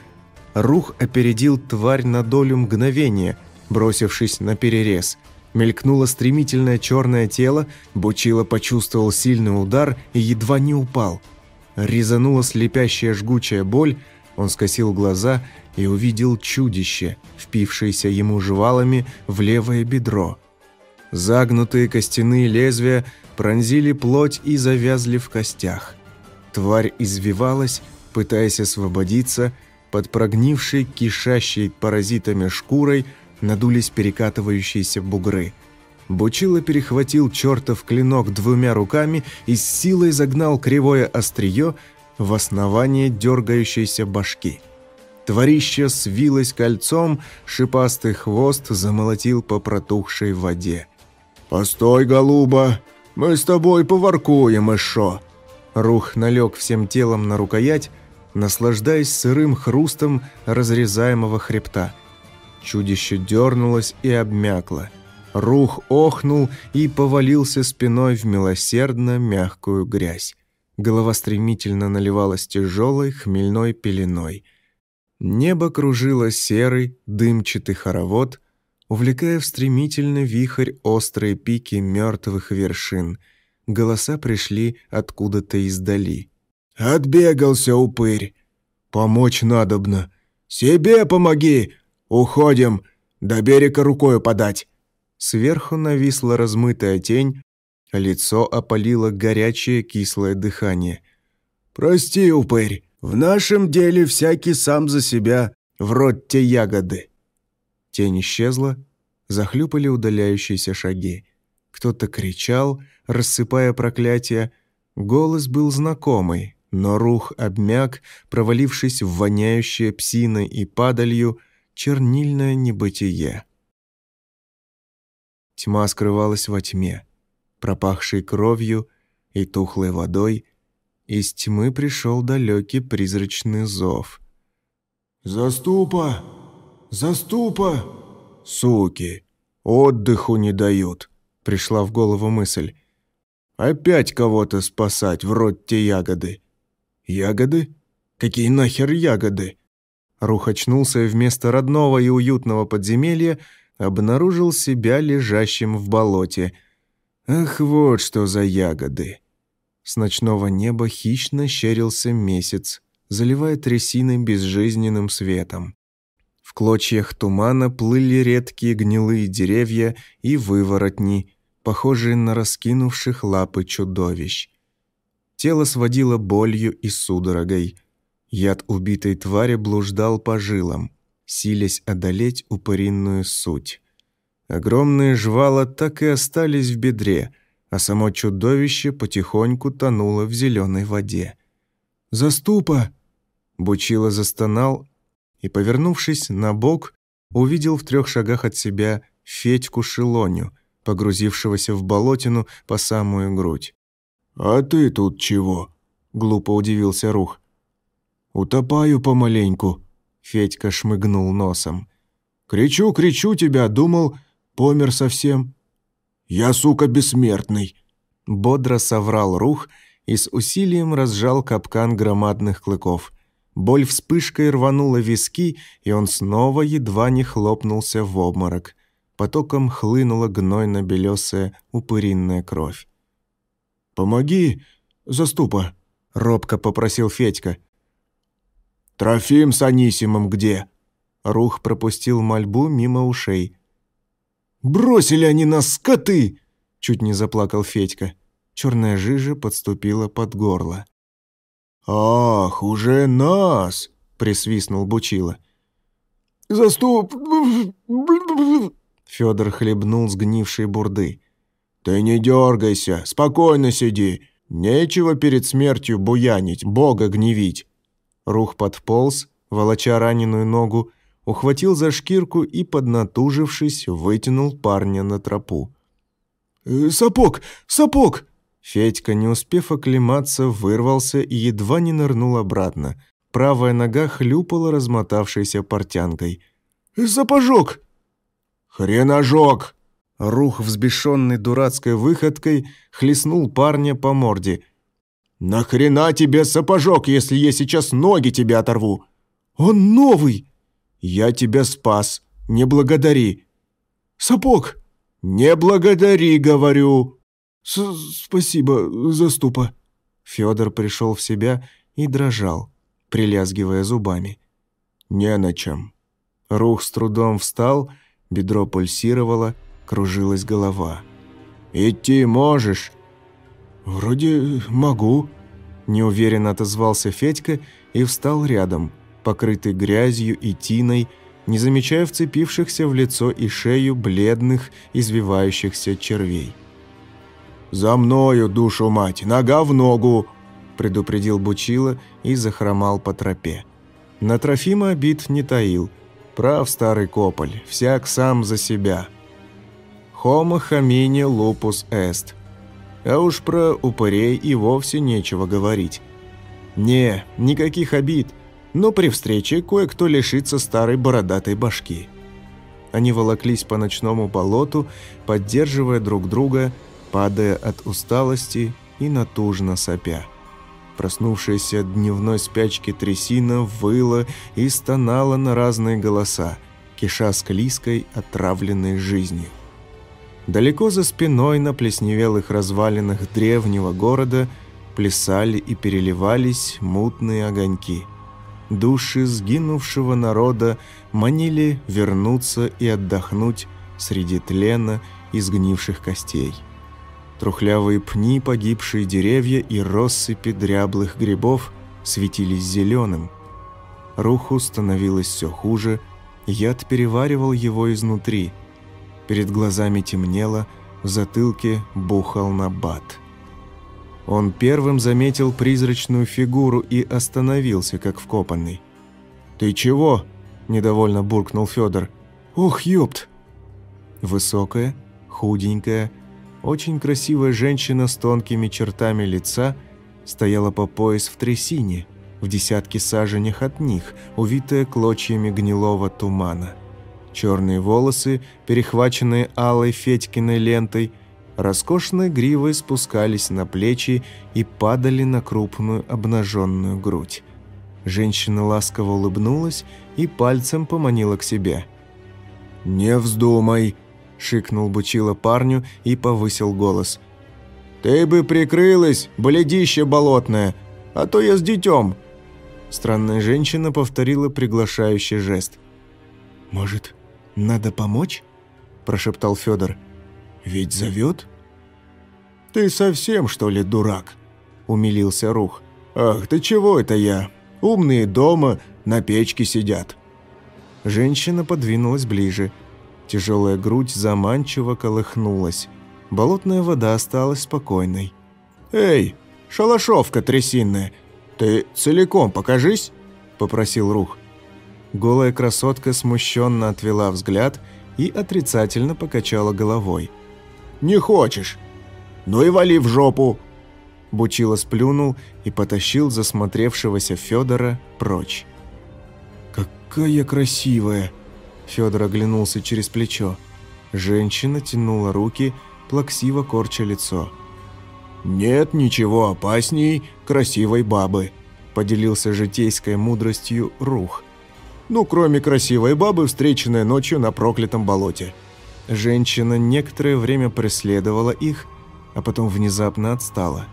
Рух опередил тварь на долю мгновения, бросившись на перерез. Мелькнуло стремительное черное тело, Бучило почувствовал сильный удар и едва не упал. Резанула слепящая жгучая боль, он скосил глаза и увидел чудище, впившееся ему жвалами в левое бедро. Загнутые костяные лезвия пронзили плоть и завязли в костях. Тварь извивалась, пытаясь освободиться, под прогнившей, кишащей паразитами шкурой, надулись перекатывающиеся бугры. Бучило перехватил чертов клинок двумя руками и с силой загнал кривое острие в основание дергающейся башки. Творище свилось кольцом, шипастый хвост замолотил по протухшей воде. «Постой, голуба, мы с тобой поваркуем, Ишо!» Рух налег всем телом на рукоять, наслаждаясь сырым хрустом разрезаемого хребта. Чудище дернулось и обмякло. Рух охнул и повалился спиной в милосердно мягкую грязь. Голова стремительно наливалась тяжелой хмельной пеленой. Небо кружило серый, дымчатый хоровод, увлекая в стремительный вихрь острые пики мертвых вершин. Голоса пришли откуда-то издали. «Отбегался упырь! Помочь надобно! Себе помоги! Уходим! До берега рукою подать!» Сверху нависла размытая тень, лицо опалило горячее кислое дыхание. «Прости, упырь, в нашем деле всякий сам за себя, в рот те ягоды». Тень исчезла, захлюпали удаляющиеся шаги. Кто-то кричал, рассыпая проклятия. Голос был знакомый, но рух обмяк, провалившись в воняющее псиной и падалью чернильное небытие. Тьма скрывалась во тьме, пропахшей кровью и тухлой водой. Из тьмы пришел далекий призрачный зов. «Заступа! Заступа! Суки! Отдыху не дают!» Пришла в голову мысль. «Опять кого-то спасать, в рот те ягоды!» «Ягоды? Какие нахер ягоды?» Рух очнулся и вместо родного и уютного подземелья обнаружил себя лежащим в болоте. Ах, вот что за ягоды! С ночного неба хищно щерился месяц, заливая трясины безжизненным светом. В клочьях тумана плыли редкие гнилые деревья и выворотни, похожие на раскинувших лапы чудовищ. Тело сводило болью и судорогой. Яд убитой твари блуждал по жилам силясь одолеть упыринную суть. Огромные жвала так и остались в бедре, а само чудовище потихоньку тонуло в зеленой воде. «Заступа!» Бучило застонал и, повернувшись на бок, увидел в трех шагах от себя Федьку Шелоню, погрузившегося в болотину по самую грудь. «А ты тут чего?» — глупо удивился Рух. «Утопаю помаленьку», Федька шмыгнул носом. «Кричу, кричу тебя, думал, помер совсем». «Я, сука, бессмертный!» Бодро соврал рух и с усилием разжал капкан громадных клыков. Боль вспышкой рванула виски, и он снова едва не хлопнулся в обморок. Потоком хлынула гнойно-белесая упыринная кровь. «Помоги, заступа!» — робко попросил Федька. «Трофим с Анисимом где?» Рух пропустил мольбу мимо ушей. «Бросили они нас, скоты!» Чуть не заплакал Федька. Черная жижа подступила под горло. «Ах, уже нас!» — присвистнул Бучила. «Заступ...» Федор хлебнул сгнившей бурды. «Ты не дергайся, спокойно сиди. Нечего перед смертью буянить, Бога гневить. Рух подполз, волоча раненую ногу, ухватил за шкирку и, поднатужившись, вытянул парня на тропу. «Э, «Сапог! Сапог!» Федька, не успев оклематься, вырвался и едва не нырнул обратно. Правая нога хлюпала размотавшейся портянкой. «Э, «Сапожок!» «Хреножок!» Рух, взбешенный дурацкой выходкой, хлестнул парня по морде – «Нахрена тебе сапожок, если я сейчас ноги тебе оторву?» «Он новый!» «Я тебя спас, не благодари!» «Сапог!» «Не благодари, говорю!» С «Спасибо, заступа!» Федор пришел в себя и дрожал, прилязгивая зубами. «Не на чем». Рух с трудом встал, бедро пульсировало, кружилась голова. «Идти можешь?» «Вроде могу», – неуверенно отозвался Федька и встал рядом, покрытый грязью и тиной, не замечая вцепившихся в лицо и шею бледных, извивающихся червей. «За мною, душу мать, нога в ногу!» – предупредил Бучила и захромал по тропе. На Трофима обид не таил. Прав старый Кополь, всяк сам за себя. «Homo homini lupus est». А уж про упырей и вовсе нечего говорить. Не, никаких обид, но при встрече кое-кто лишится старой бородатой башки. Они волоклись по ночному болоту, поддерживая друг друга, падая от усталости и натужно сопя. Проснувшаяся от дневной спячки трясина выла и стонала на разные голоса, киша склизкой, отравленной жизнью. Далеко за спиной на плесневелых развалинах древнего города плясали и переливались мутные огоньки. Души сгинувшего народа манили вернуться и отдохнуть среди тлена и сгнивших костей. Трухлявые пни, погибшие деревья и россыпи дряблых грибов светились зеленым. Руху становилось все хуже, яд переваривал его изнутри – Перед глазами темнело, в затылке бухал набат. Он первым заметил призрачную фигуру и остановился, как вкопанный. «Ты чего?» – недовольно буркнул Федор. «Ох, ёпт!» Высокая, худенькая, очень красивая женщина с тонкими чертами лица стояла по пояс в трясине, в десятке саженях от них, увитая клочьями гнилого тумана – Черные волосы, перехваченные алой Федькиной лентой, роскошной гривой спускались на плечи и падали на крупную обнаженную грудь. Женщина ласково улыбнулась и пальцем поманила к себе. «Не вздумай!» – шикнул Бучила парню и повысил голос. «Ты бы прикрылась, бледище болотное, а то я с детем!» Странная женщина повторила приглашающий жест. «Может, «Надо помочь?» – прошептал Федор. «Ведь зовет?» «Ты совсем, что ли, дурак?» – умилился Рух. «Ах, ты чего это я? Умные дома на печке сидят». Женщина подвинулась ближе. Тяжелая грудь заманчиво колыхнулась. Болотная вода осталась спокойной. «Эй, шалашовка трясинная, ты целиком покажись!» – попросил Рух. Голая красотка смущенно отвела взгляд и отрицательно покачала головой. «Не хочешь? Ну и вали в жопу!» Бучило сплюнул и потащил засмотревшегося Федора прочь. «Какая красивая!» Федор оглянулся через плечо. Женщина тянула руки, плаксиво корча лицо. «Нет ничего опасней красивой бабы», – поделился житейской мудростью Рух – ну, кроме красивой бабы, встреченной ночью на проклятом болоте. Женщина некоторое время преследовала их, а потом внезапно отстала.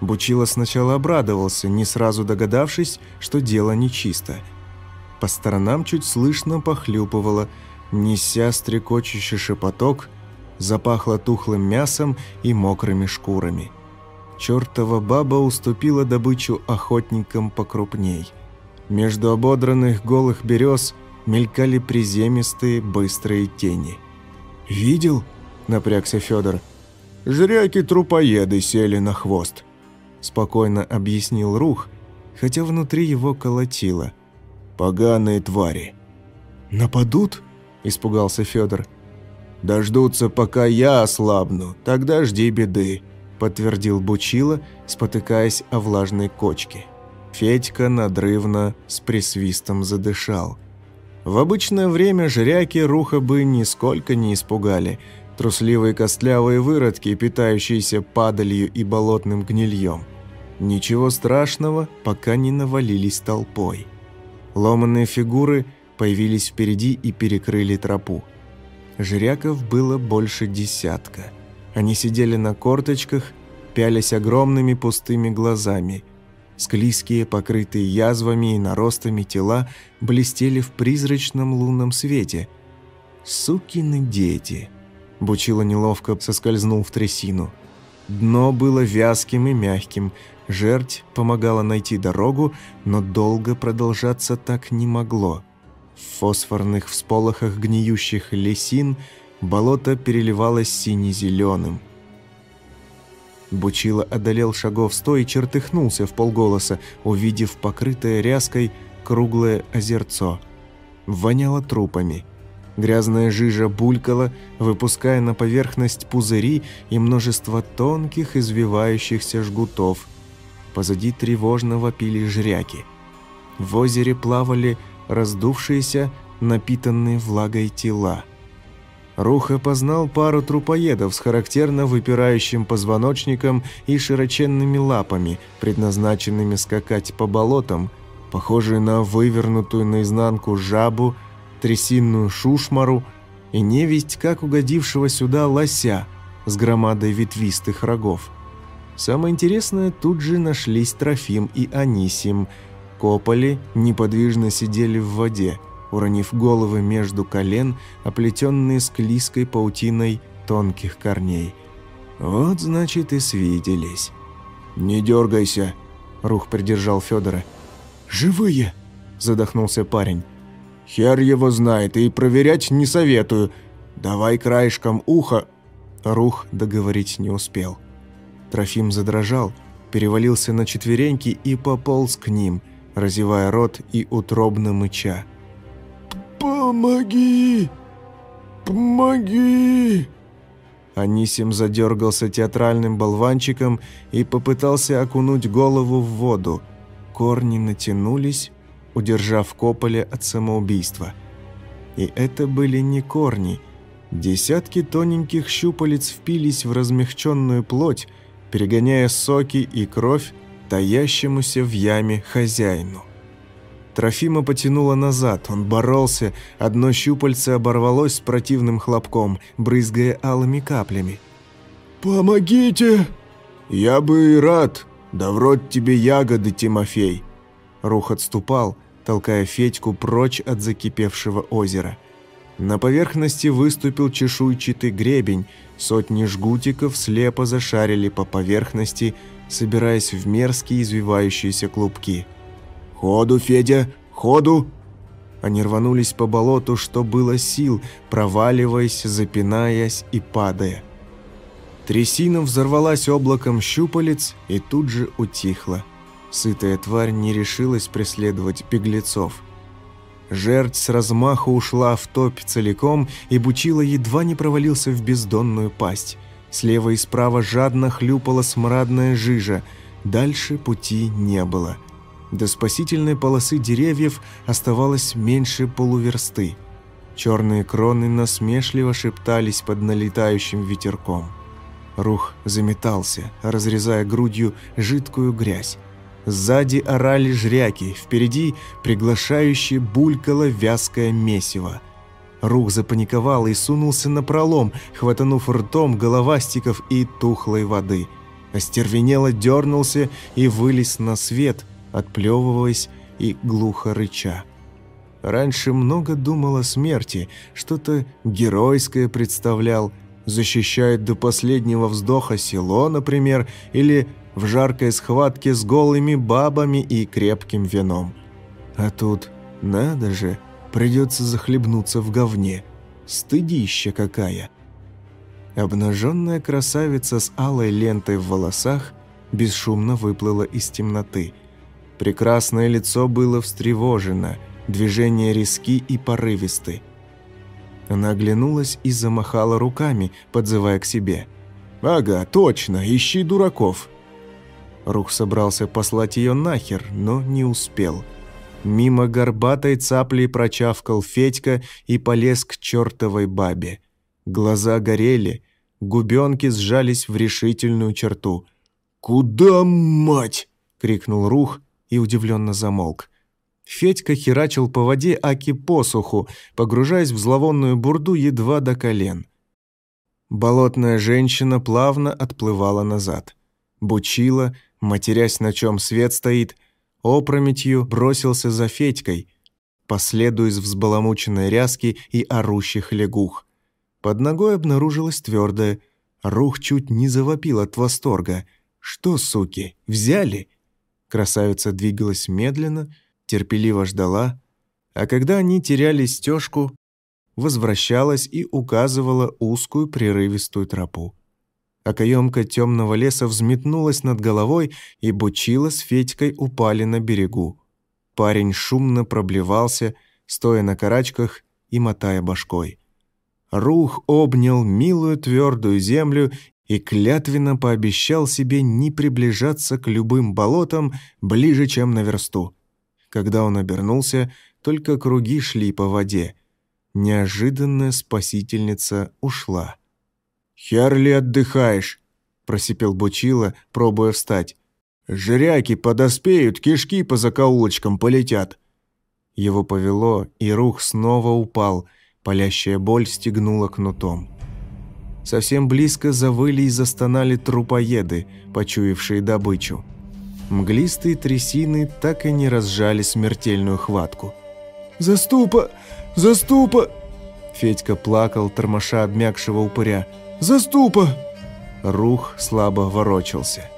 Бучило сначала обрадовался, не сразу догадавшись, что дело нечисто. По сторонам чуть слышно похлюпывало, неся стрекочущий шепоток, запахло тухлым мясом и мокрыми шкурами. Чёртова баба уступила добычу охотникам покрупней – между ободранных голых берез мелькали приземистые быстрые тени. «Видел?» – напрягся Федор. «Жряки-трупоеды сели на хвост», – спокойно объяснил Рух, хотя внутри его колотило. «Поганые твари». «Нападут?» – испугался Федор. «Дождутся, пока я ослабну, тогда жди беды», – подтвердил Бучила, спотыкаясь о влажной кочке. Федька надрывно с присвистом задышал. В обычное время жряки руха бы нисколько не испугали. Трусливые костлявые выродки, питающиеся падалью и болотным гнильем. Ничего страшного, пока не навалились толпой. Ломанные фигуры появились впереди и перекрыли тропу. Жряков было больше десятка. Они сидели на корточках, пялись огромными пустыми глазами – Склизкие, покрытые язвами и наростами тела блестели в призрачном лунном свете. «Сукины дети!» Бучило неловко соскользнул в трясину. Дно было вязким и мягким, жерть помогала найти дорогу, но долго продолжаться так не могло. В фосфорных всполохах гниющих лесин болото переливалось сине-зеленым. Бучило одолел шагов сто и чертыхнулся в полголоса, увидев покрытое ряской круглое озерцо. Воняло трупами. Грязная жижа булькала, выпуская на поверхность пузыри и множество тонких извивающихся жгутов. Позади тревожно вопили жряки. В озере плавали раздувшиеся, напитанные влагой тела. Рух опознал пару трупоедов с характерно выпирающим позвоночником и широченными лапами, предназначенными скакать по болотам, похожие на вывернутую наизнанку жабу, трясинную шушмару и невесть как угодившего сюда лося с громадой ветвистых рогов. Самое интересное, тут же нашлись Трофим и Анисим. Кополи неподвижно сидели в воде – уронив головы между колен, оплетенные склизкой паутиной тонких корней. Вот, значит, и свиделись. «Не дергайся!» — Рух придержал Федора. «Живые!» — задохнулся парень. «Хер его знает, и проверять не советую. Давай краешком уха...» Рух договорить не успел. Трофим задрожал, перевалился на четвереньки и пополз к ним, разевая рот и утробно мыча. «Помоги! Помоги!» Анисим задергался театральным болванчиком и попытался окунуть голову в воду. Корни натянулись, удержав Кополя от самоубийства. И это были не корни. Десятки тоненьких щупалец впились в размягченную плоть, перегоняя соки и кровь таящемуся в яме хозяину. Трофима потянуло назад, он боролся, одно щупальце оборвалось с противным хлопком, брызгая алыми каплями. «Помогите!» «Я бы и рад, да рот тебе ягоды, Тимофей!» Рух отступал, толкая Федьку прочь от закипевшего озера. На поверхности выступил чешуйчатый гребень, сотни жгутиков слепо зашарили по поверхности, собираясь в мерзкие извивающиеся клубки – «Ходу, Федя, ходу!» Они рванулись по болоту, что было сил, проваливаясь, запинаясь и падая. Трясина взорвалась облаком щупалец и тут же утихла. Сытая тварь не решилась преследовать беглецов. Жерть с размаху ушла в топь целиком, и Бучила едва не провалился в бездонную пасть. Слева и справа жадно хлюпала смрадная жижа. Дальше пути не было – до спасительной полосы деревьев оставалось меньше полуверсты. Черные кроны насмешливо шептались под налетающим ветерком. Рух заметался, разрезая грудью жидкую грязь. Сзади орали жряки, впереди приглашающе булькало вязкое месиво. Рух запаниковал и сунулся на пролом, хватанув ртом головастиков и тухлой воды. Остервенело дернулся и вылез на свет, отплевываясь и глухо рыча. Раньше много думал о смерти, что-то геройское представлял, защищает до последнего вздоха село, например, или в жаркой схватке с голыми бабами и крепким вином. А тут, надо же, придется захлебнуться в говне. Стыдища какая! Обнаженная красавица с алой лентой в волосах бесшумно выплыла из темноты – Прекрасное лицо было встревожено, движения резки и порывисты. Она оглянулась и замахала руками, подзывая к себе. «Ага, точно, ищи дураков!» Рух собрался послать ее нахер, но не успел. Мимо горбатой цапли прочавкал Федька и полез к чертовой бабе. Глаза горели, губенки сжались в решительную черту. «Куда, мать?» — крикнул Рух, и удивленно замолк. Федька херачил по воде Аки посуху, погружаясь в зловонную бурду едва до колен. Болотная женщина плавно отплывала назад. Бучила, матерясь, на чем свет стоит, опрометью бросился за Федькой, последуя из взбаламученной ряски и орущих лягух. Под ногой обнаружилась твердая. Рух чуть не завопил от восторга. «Что, суки, взяли?» Красавица двигалась медленно, терпеливо ждала. А когда они теряли стежку, возвращалась и указывала узкую прерывистую тропу. Окоемка темного леса взметнулась над головой, и Бучила с Федькой упали на берегу. Парень шумно проблевался, стоя на карачках и мотая башкой. Рух обнял милую твердую землю и клятвенно пообещал себе не приближаться к любым болотам ближе, чем на версту. Когда он обернулся, только круги шли по воде. Неожиданная спасительница ушла. «Херли отдыхаешь?» – просипел Бучила, пробуя встать. «Жряки подоспеют, кишки по закоулочкам полетят». Его повело, и рух снова упал, палящая боль стегнула кнутом. Совсем близко завыли и застонали трупоеды, почуявшие добычу. Мглистые трясины так и не разжали смертельную хватку. «Заступа! Заступа!» Федька плакал, тормоша обмякшего упыря. «Заступа!» Рух слабо ворочался.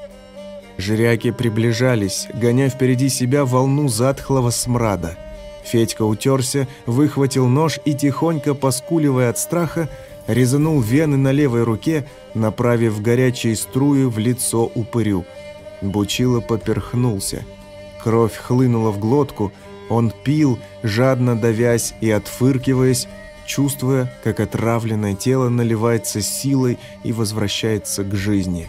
Жиряки приближались, гоня впереди себя волну затхлого смрада. Федька утерся, выхватил нож и, тихонько поскуливая от страха, резанул вены на левой руке, направив горячие струи в лицо упырю. Бучило поперхнулся. Кровь хлынула в глотку, он пил, жадно давясь и отфыркиваясь, чувствуя, как отравленное тело наливается силой и возвращается к жизни.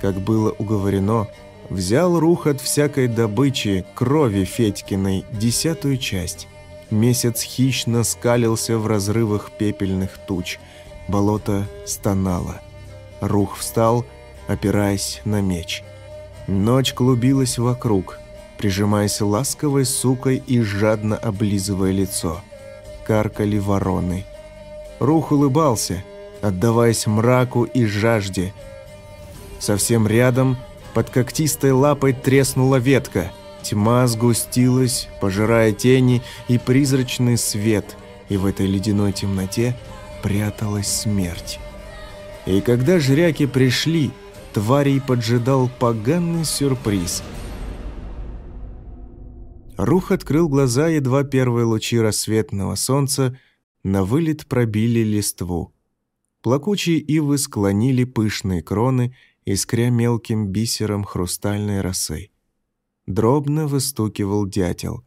Как было уговорено, взял рух от всякой добычи, крови Федькиной, десятую часть. Месяц хищно скалился в разрывах пепельных туч – Болото стонало. Рух встал, опираясь на меч. Ночь клубилась вокруг, прижимаясь ласковой сукой и жадно облизывая лицо. Каркали вороны. Рух улыбался, отдаваясь мраку и жажде. Совсем рядом, под когтистой лапой треснула ветка. Тьма сгустилась, пожирая тени и призрачный свет, и в этой ледяной темноте – пряталась смерть. И когда жряки пришли, тварей поджидал поганый сюрприз. Рух открыл глаза, едва первые лучи рассветного солнца на вылет пробили листву. Плакучие ивы склонили пышные кроны, искря мелким бисером хрустальной росы. Дробно выстукивал дятел.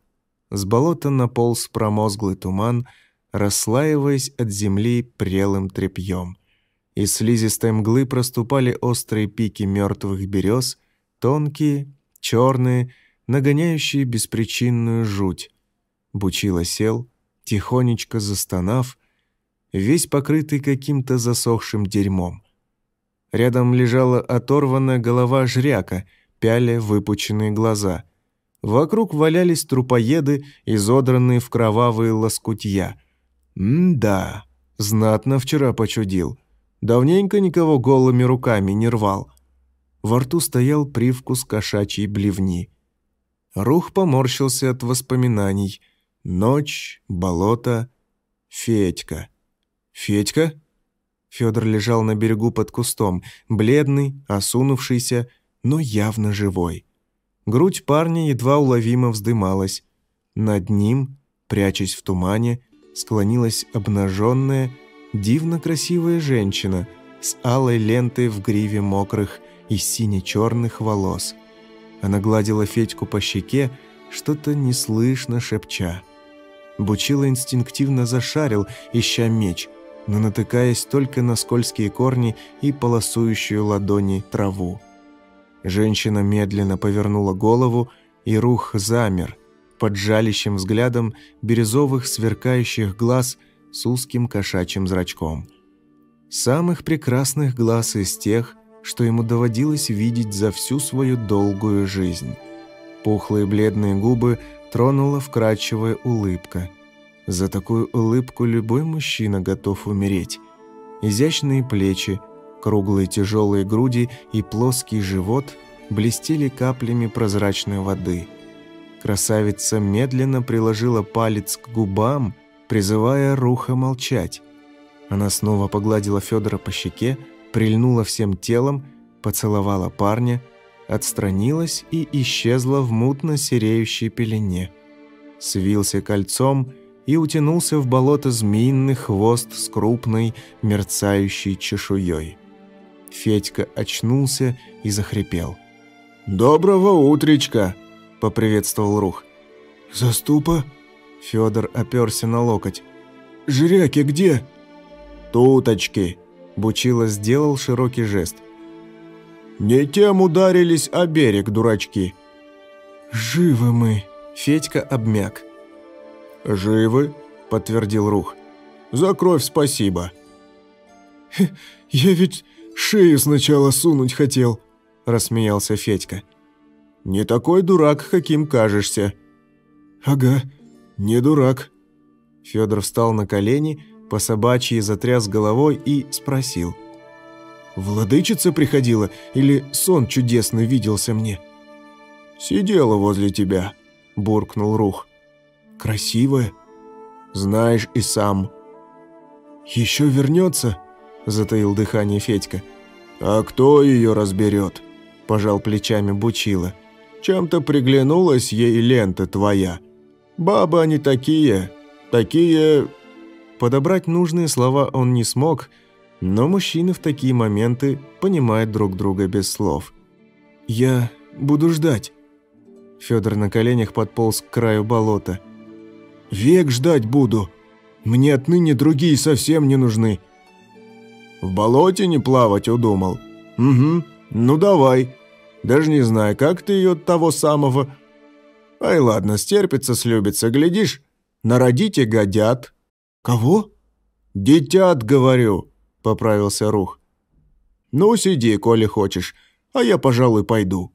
С болота наполз промозглый туман — расслаиваясь от земли прелым тряпьем. Из слизистой мглы проступали острые пики мертвых берез, тонкие, черные, нагоняющие беспричинную жуть. Бучило сел, тихонечко застонав, весь покрытый каким-то засохшим дерьмом. Рядом лежала оторванная голова жряка, пяля выпученные глаза. Вокруг валялись трупоеды, изодранные в кровавые лоскутья — М-да, знатно вчера почудил. Давненько никого голыми руками не рвал. Во рту стоял привкус кошачьей блевни. Рух поморщился от воспоминаний. Ночь, болото, Федька. Федька? Федор лежал на берегу под кустом, бледный, осунувшийся, но явно живой. Грудь парня едва уловимо вздымалась. Над ним, прячась в тумане, склонилась обнаженная, дивно красивая женщина с алой лентой в гриве мокрых и сине-черных волос. Она гладила Федьку по щеке, что-то неслышно шепча. Бучило инстинктивно зашарил, ища меч, но натыкаясь только на скользкие корни и полосующую ладони траву. Женщина медленно повернула голову, и рух замер – под жалящим взглядом бирюзовых сверкающих глаз с узким кошачьим зрачком. Самых прекрасных глаз из тех, что ему доводилось видеть за всю свою долгую жизнь. Пухлые бледные губы тронула вкрадчивая улыбка. За такую улыбку любой мужчина готов умереть. Изящные плечи, круглые тяжелые груди и плоский живот блестели каплями прозрачной воды – Красавица медленно приложила палец к губам, призывая Руха молчать. Она снова погладила Федора по щеке, прильнула всем телом, поцеловала парня, отстранилась и исчезла в мутно сереющей пелене. свился кольцом и утянулся в болото змеиный хвост с крупной, мерцающей чешуей. Федька очнулся и захрипел. «Доброго утречка!» – поприветствовал Рух. «Заступа?» – Федор оперся на локоть. «Жряки где?» «Туточки!» – Бучило сделал широкий жест. «Не тем ударились о берег, дурачки!» «Живы мы!» – Федька обмяк. «Живы?» – подтвердил Рух. «За кровь спасибо». «Я ведь шею сначала сунуть хотел», – рассмеялся Федька. «Не такой дурак, каким кажешься». «Ага, не дурак». Федор встал на колени, по собачьи затряс головой и спросил. «Владычица приходила или сон чудесный виделся мне?» «Сидела возле тебя», – буркнул Рух. Красивая. Знаешь и сам. Еще вернется, затаил дыхание Федька. А кто ее разберет? Пожал плечами Бучила. Чем-то приглянулась ей лента твоя. Бабы они такие, такие... Подобрать нужные слова он не смог, но мужчины в такие моменты понимают друг друга без слов. «Я буду ждать». Федор на коленях подполз к краю болота. Век ждать буду. Мне отныне другие совсем не нужны. В болоте не плавать удумал? Угу, ну давай. Даже не знаю, как ты ее того самого... Ай, ладно, стерпится, слюбится, глядишь, народите годят. Кого? Детят, говорю, поправился Рух. Ну, сиди, коли хочешь, а я, пожалуй, пойду.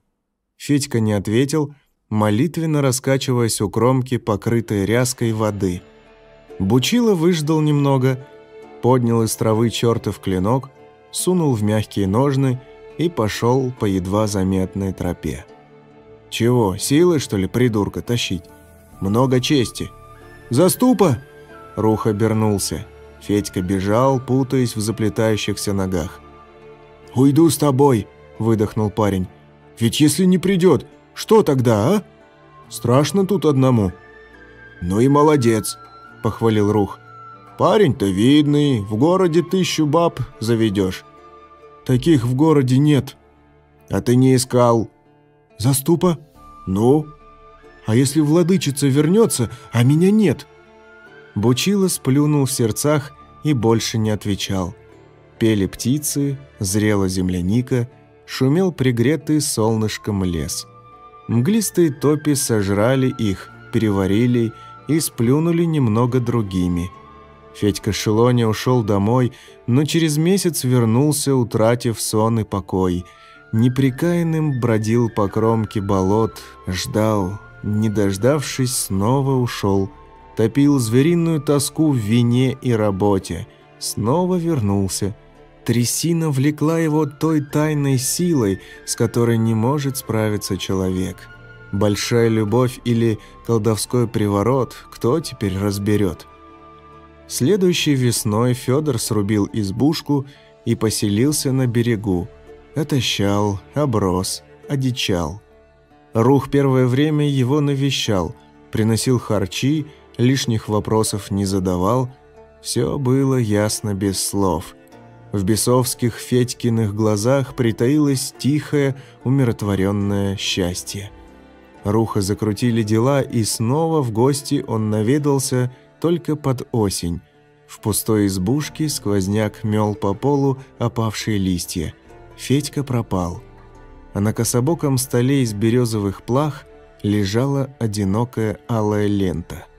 Федька не ответил, молитвенно раскачиваясь у кромки, покрытой ряской воды. Бучило выждал немного, поднял из травы чертов клинок, сунул в мягкие ножны и пошел по едва заметной тропе. «Чего, силы, что ли, придурка, тащить? Много чести!» «Заступа!» Рух обернулся. Федька бежал, путаясь в заплетающихся ногах. «Уйду с тобой!» – выдохнул парень. «Ведь если не придет, что тогда, а? Страшно тут одному». «Ну и молодец», – похвалил Рух. «Парень-то видный, в городе тысячу баб заведешь». «Таких в городе нет». «А ты не искал». «Заступа?» «Ну?» «А если владычица вернется, а меня нет?» Бучило сплюнул в сердцах и больше не отвечал. Пели птицы, зрела земляника, шумел пригретый солнышком лес. Мглистые топи сожрали их, переварили и сплюнули немного другими. Федька Шелоня ушел домой, но через месяц вернулся, утратив сон и покой. Неприкаянным бродил по кромке болот, ждал, не дождавшись, снова ушел. Топил звериную тоску в вине и работе. Снова вернулся. Трясина влекла его той тайной силой, с которой не может справиться человек. Большая любовь или колдовской приворот, кто теперь разберет? Следующей весной Федор срубил избушку и поселился на берегу. Отощал, оброс, одичал. Рух первое время его навещал, приносил харчи, лишних вопросов не задавал. Все было ясно без слов – в бесовских Федькиных глазах притаилось тихое, умиротворенное счастье. Руха закрутили дела, и снова в гости он наведался только под осень. В пустой избушке сквозняк мел по полу опавшие листья. Федька пропал. А на кособоком столе из березовых плах лежала одинокая алая лента –